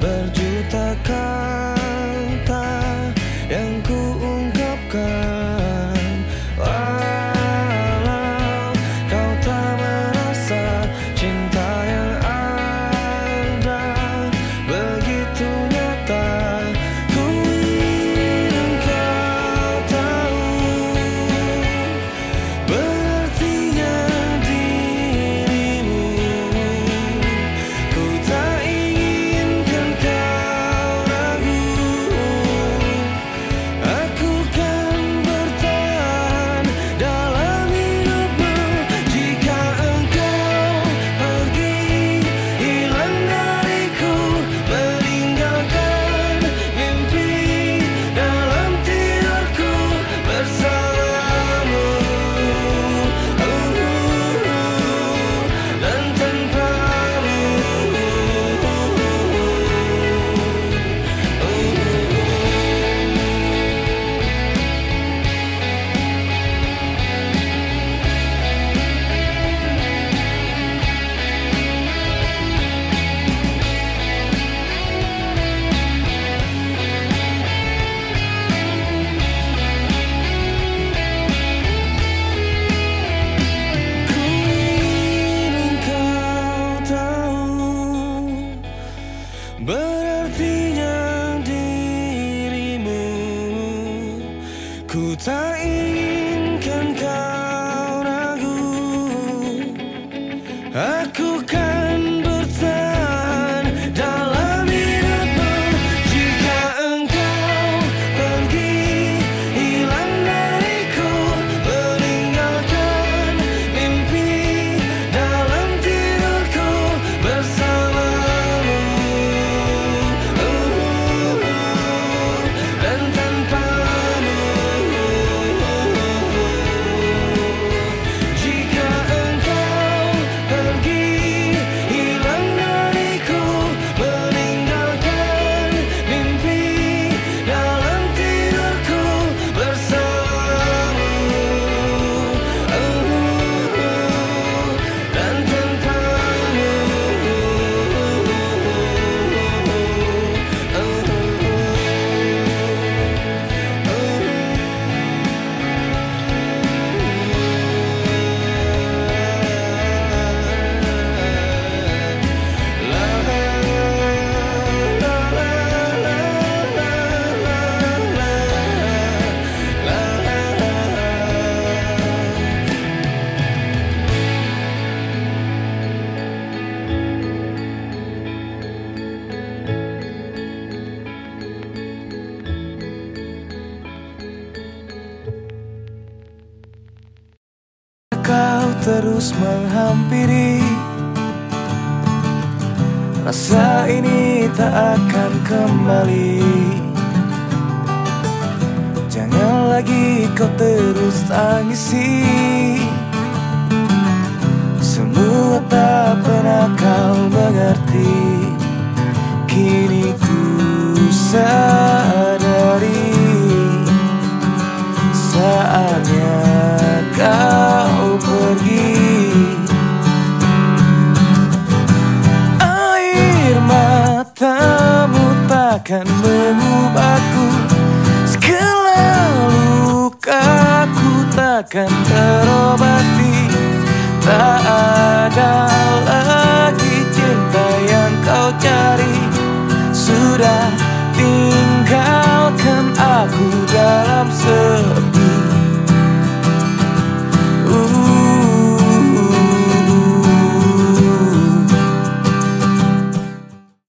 berjuang Ku tak terus menghampiri. Rasa ini tak akan kembali. Jangan lagi kau terus tangisi. Semua tak pernah kau mengerti. Kini ku sadari matamu takkan mengubahku. Segala lukaku takkan terobati